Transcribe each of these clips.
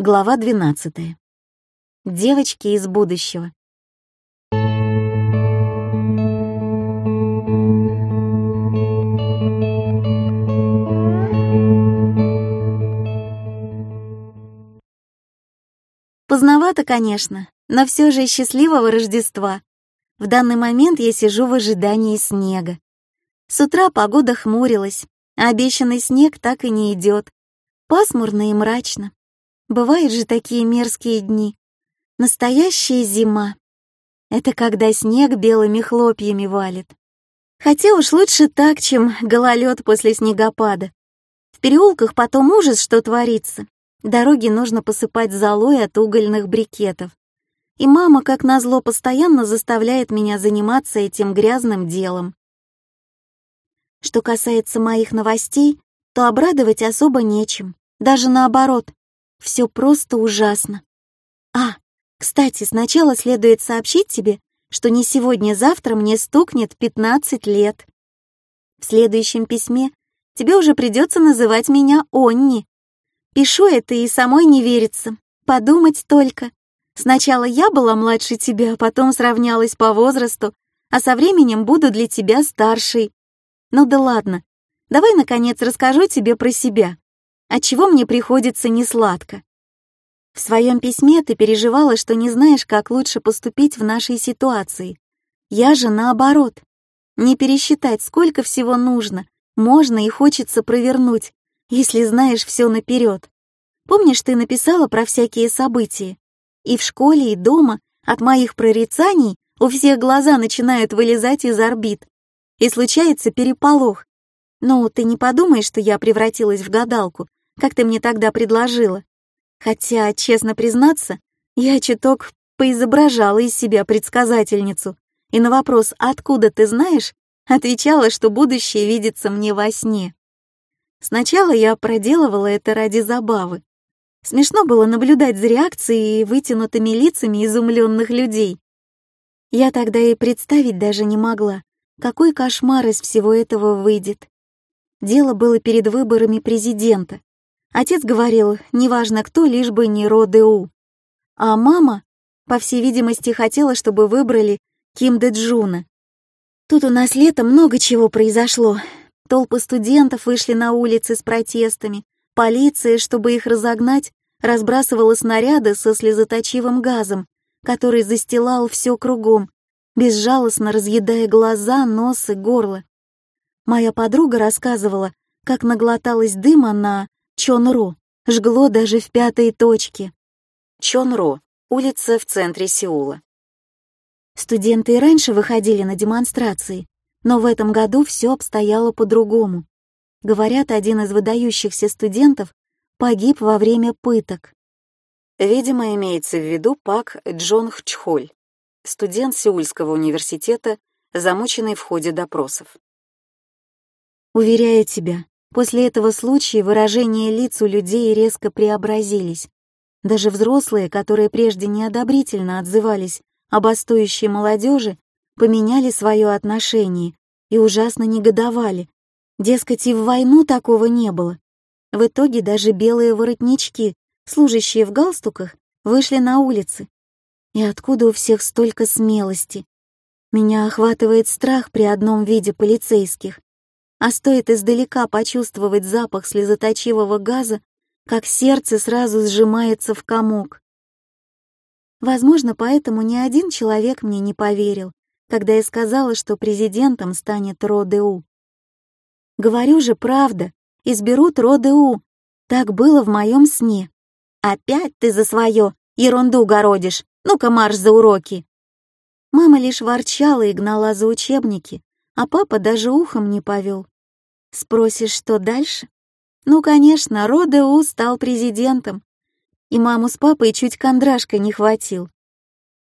Глава 12. Девочки из будущего. Поздновато, конечно, но все же счастливого Рождества. В данный момент я сижу в ожидании снега. С утра погода хмурилась, а обещанный снег так и не идет. Пасмурно и мрачно. Бывают же такие мерзкие дни. Настоящая зима. Это когда снег белыми хлопьями валит. Хотя уж лучше так, чем гололед после снегопада. В переулках потом ужас, что творится. Дороги нужно посыпать золой от угольных брикетов. И мама, как назло, постоянно заставляет меня заниматься этим грязным делом. Что касается моих новостей, то обрадовать особо нечем. Даже наоборот, все просто ужасно. А, кстати, сначала следует сообщить тебе, что не сегодня-завтра мне стукнет 15 лет. В следующем письме тебе уже придется называть меня Онни. Пишу это и самой не верится. Подумать только. Сначала я была младше тебя, а потом сравнялась по возрасту, а со временем буду для тебя старшей. Ну да ладно. Давай, наконец, расскажу тебе про себя отчего мне приходится несладко. В своем письме ты переживала, что не знаешь, как лучше поступить в нашей ситуации. Я же наоборот. Не пересчитать, сколько всего нужно, можно и хочется провернуть, если знаешь все наперед. Помнишь, ты написала про всякие события? И в школе, и дома от моих прорицаний у всех глаза начинают вылезать из орбит. И случается переполох. Ну, ты не подумай, что я превратилась в гадалку, как ты мне тогда предложила. Хотя, честно признаться, я чуток поизображала из себя предсказательницу, и на вопрос «Откуда ты знаешь?» отвечала, что будущее видится мне во сне. Сначала я проделывала это ради забавы. Смешно было наблюдать за реакцией и вытянутыми лицами изумленных людей. Я тогда и представить даже не могла, какой кошмар из всего этого выйдет. Дело было перед выборами президента. Отец говорил, неважно кто, лишь бы не Родеу. А мама, по всей видимости, хотела, чтобы выбрали Ким Дэ Джуна. Тут у нас летом много чего произошло. Толпы студентов вышли на улицы с протестами. Полиция, чтобы их разогнать, разбрасывала снаряды со слезоточивым газом, который застилал все кругом, безжалостно разъедая глаза, нос и горло. Моя подруга рассказывала, как наглоталась дыма на Чонро жгло даже в пятой точке. Чонро — улица в центре Сеула. Студенты и раньше выходили на демонстрации, но в этом году все обстояло по-другому. Говорят, один из выдающихся студентов погиб во время пыток. Видимо, имеется в виду Пак Джонг Чхоль, студент Сеульского университета, замученный в ходе допросов. Уверяю тебя, После этого случая выражения лиц у людей резко преобразились. Даже взрослые, которые прежде неодобрительно отзывались об остующей молодежи, поменяли свое отношение и ужасно негодовали. Дескать, и в войну такого не было. В итоге даже белые воротнички, служащие в галстуках, вышли на улицы. И откуда у всех столько смелости? Меня охватывает страх при одном виде полицейских а стоит издалека почувствовать запах слезоточивого газа, как сердце сразу сжимается в комок. Возможно, поэтому ни один человек мне не поверил, когда я сказала, что президентом станет Родеу. Говорю же, правда, изберут Родеу. Так было в моем сне. Опять ты за свое ерунду городишь. Ну-ка марш за уроки. Мама лишь ворчала и гнала за учебники, а папа даже ухом не повел. Спросишь, что дальше? Ну, конечно, Родеу стал президентом, и маму с папой чуть кондрашка не хватил.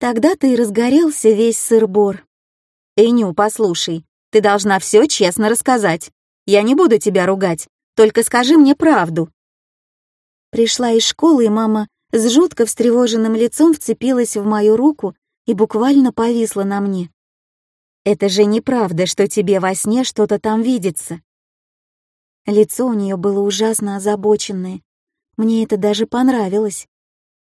Тогда-то и разгорелся весь сыр-бор. «Эню, послушай, ты должна все честно рассказать. Я не буду тебя ругать, только скажи мне правду». Пришла из школы, и мама с жутко встревоженным лицом вцепилась в мою руку и буквально повисла на мне. Это же неправда, что тебе во сне что-то там видится. Лицо у нее было ужасно озабоченное. Мне это даже понравилось.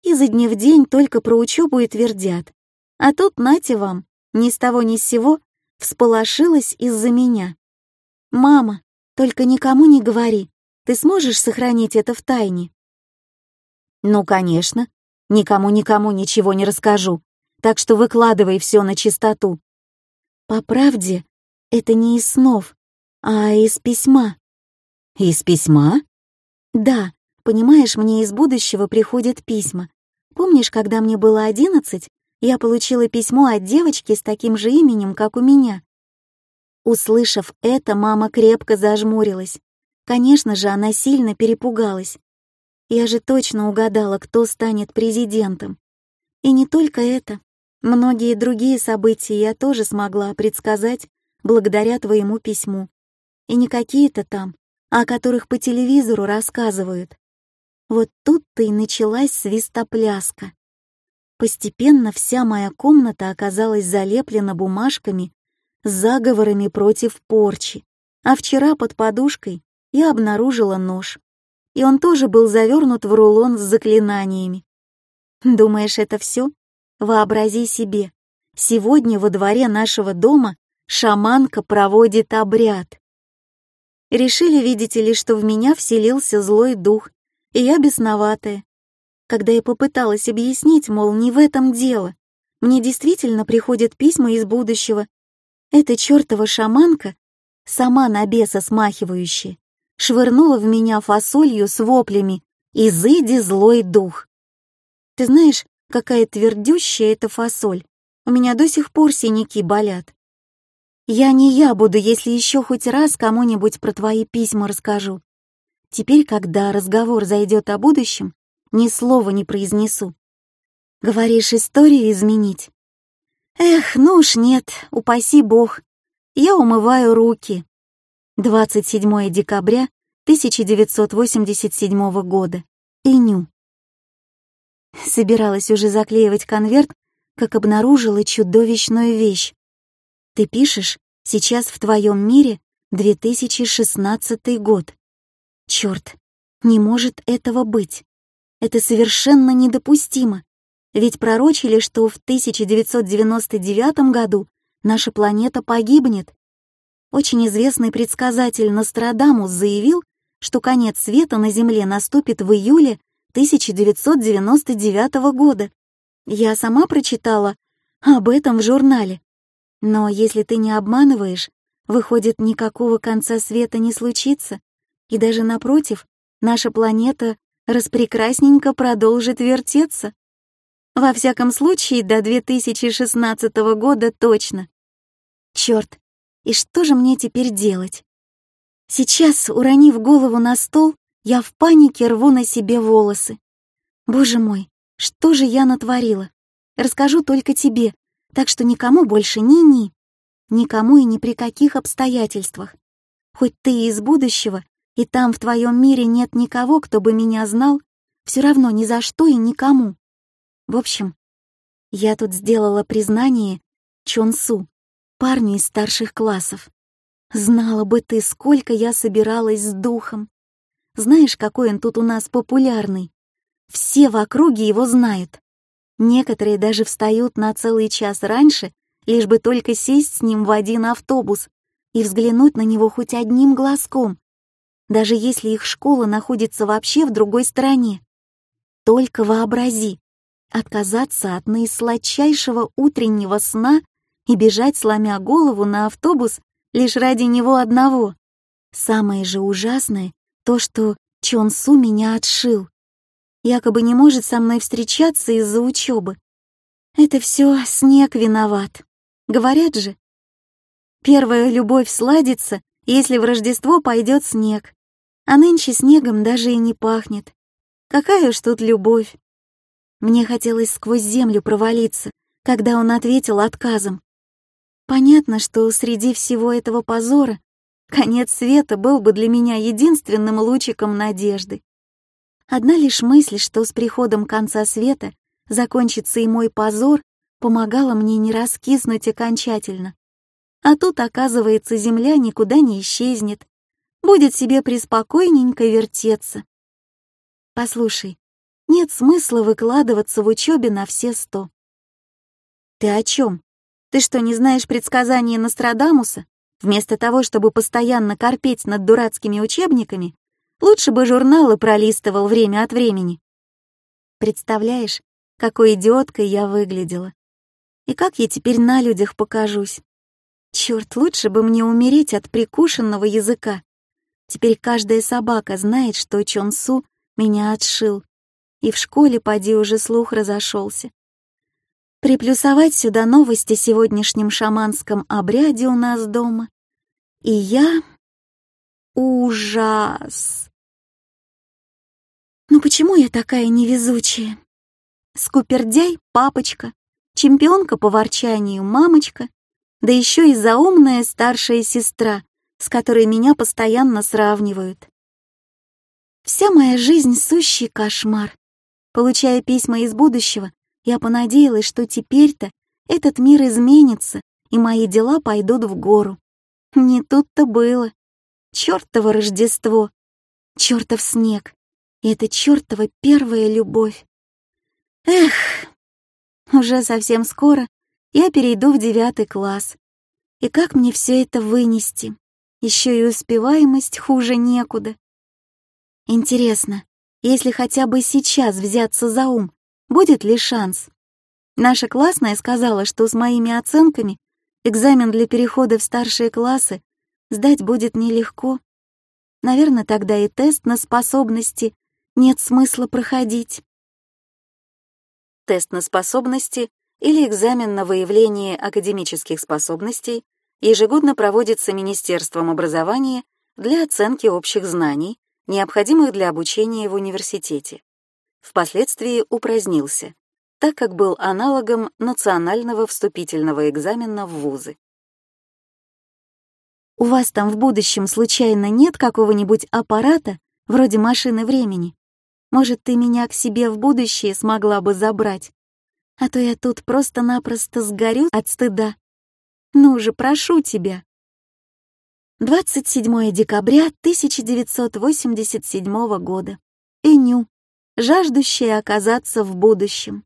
Изо дня в день только про учебу и твердят. А тут, нате вам, ни с того ни с сего, всполошилась из-за меня. «Мама, только никому не говори. Ты сможешь сохранить это в тайне?» «Ну, конечно. Никому-никому ничего не расскажу. Так что выкладывай все на чистоту». «По правде, это не из снов, а из письма». «Из письма?» «Да, понимаешь, мне из будущего приходят письма. Помнишь, когда мне было одиннадцать, я получила письмо от девочки с таким же именем, как у меня?» Услышав это, мама крепко зажмурилась. Конечно же, она сильно перепугалась. Я же точно угадала, кто станет президентом. И не только это. Многие другие события я тоже смогла предсказать благодаря твоему письму. И не какие-то там, а о которых по телевизору рассказывают. Вот тут-то и началась свистопляска. Постепенно вся моя комната оказалась залеплена бумажками с заговорами против порчи, а вчера под подушкой я обнаружила нож, и он тоже был завернут в рулон с заклинаниями. Думаешь, это все? Вообрази себе, сегодня во дворе нашего дома шаманка проводит обряд. Решили, видите ли, что в меня вселился злой дух, и я бесноватая. Когда я попыталась объяснить, мол, не в этом дело, мне действительно приходят письма из будущего. Эта чертова шаманка, сама на беса смахивающая, швырнула в меня фасолью с воплями «Изыди, злой дух!». Ты знаешь, какая твердющая эта фасоль. У меня до сих пор синяки болят. Я не я буду, если еще хоть раз кому-нибудь про твои письма расскажу. Теперь, когда разговор зайдет о будущем, ни слова не произнесу. Говоришь, историю изменить? Эх, ну уж нет, упаси бог. Я умываю руки. 27 декабря 1987 года. Иню. Собиралась уже заклеивать конверт, как обнаружила чудовищную вещь. Ты пишешь, сейчас в твоем мире 2016 год. Черт, не может этого быть. Это совершенно недопустимо. Ведь пророчили, что в 1999 году наша планета погибнет. Очень известный предсказатель Нострадамус заявил, что конец света на Земле наступит в июле 1999 года. Я сама прочитала об этом в журнале. Но если ты не обманываешь, выходит, никакого конца света не случится. И даже напротив, наша планета распрекрасненько продолжит вертеться. Во всяком случае, до 2016 года точно. Черт, и что же мне теперь делать? Сейчас, уронив голову на стол, я в панике рву на себе волосы. Боже мой, что же я натворила? Расскажу только тебе, так что никому больше ни-ни. Никому и ни при каких обстоятельствах. Хоть ты из будущего, и там в твоем мире нет никого, кто бы меня знал, все равно ни за что и никому. В общем, я тут сделала признание Чонсу, парню из старших классов. Знала бы ты, сколько я собиралась с духом. Знаешь, какой он тут у нас популярный? Все в округе его знают. Некоторые даже встают на целый час раньше, лишь бы только сесть с ним в один автобус и взглянуть на него хоть одним глазком, даже если их школа находится вообще в другой стране. Только вообрази, отказаться от наисладчайшего утреннего сна и бежать, сломя голову на автобус лишь ради него одного. Самое же ужасное — то, что Чон Су меня отшил. Якобы не может со мной встречаться из-за учебы. Это все снег виноват. Говорят же, первая любовь сладится, если в Рождество пойдет снег. А нынче снегом даже и не пахнет. Какая уж тут любовь. Мне хотелось сквозь землю провалиться, когда он ответил отказом. Понятно, что среди всего этого позора конец света был бы для меня единственным лучиком надежды. Одна лишь мысль, что с приходом конца света закончится и мой позор, помогала мне не раскиснуть окончательно. А тут, оказывается, земля никуда не исчезнет, будет себе преспокойненько вертеться. Послушай, нет смысла выкладываться в учебе на все сто. Ты о чем? Ты что, не знаешь предсказания Нострадамуса? Вместо того, чтобы постоянно корпеть над дурацкими учебниками, лучше бы журналы пролистывал время от времени. Представляешь, какой идиоткой я выглядела. И как я теперь на людях покажусь? Черт, лучше бы мне умереть от прикушенного языка. Теперь каждая собака знает, что Чон Су меня отшил. И в школе, поди, уже слух разошелся. Приплюсовать сюда новости о сегодняшнем шаманском обряде у нас дома. И я... Ужас! Ну почему я такая невезучая? Скупердяй — папочка, чемпионка по ворчанию — мамочка, да еще и заумная старшая сестра, с которой меня постоянно сравнивают. Вся моя жизнь — сущий кошмар. Получая письма из будущего, я понадеялась, что теперь-то этот мир изменится, и мои дела пойдут в гору. Не тут-то было. Чёртово Рождество, чёртов снег, и это чёртова первая любовь. Эх, уже совсем скоро я перейду в девятый класс. И как мне все это вынести? Еще и успеваемость хуже некуда. Интересно, если хотя бы сейчас взяться за ум, будет ли шанс? Наша классная сказала, что с моими оценками экзамен для перехода в старшие классы сдать будет нелегко. Наверное, тогда и тест на способности нет смысла проходить тест на способности или экзамен на выявление академических способностей ежегодно проводится Министерством образования для оценки общих знаний, необходимых для обучения в университете. Впоследствии упразднился, так как был аналогом национального вступительного экзамена в вузы. У вас там в будущем случайно нет какого-нибудь аппарата, вроде машины времени, может, ты меня к себе в будущее смогла бы забрать? А то я тут просто-напросто сгорю от стыда. Ну же, прошу тебя. 27 декабря 1987 года. Иню, жаждущая оказаться в будущем.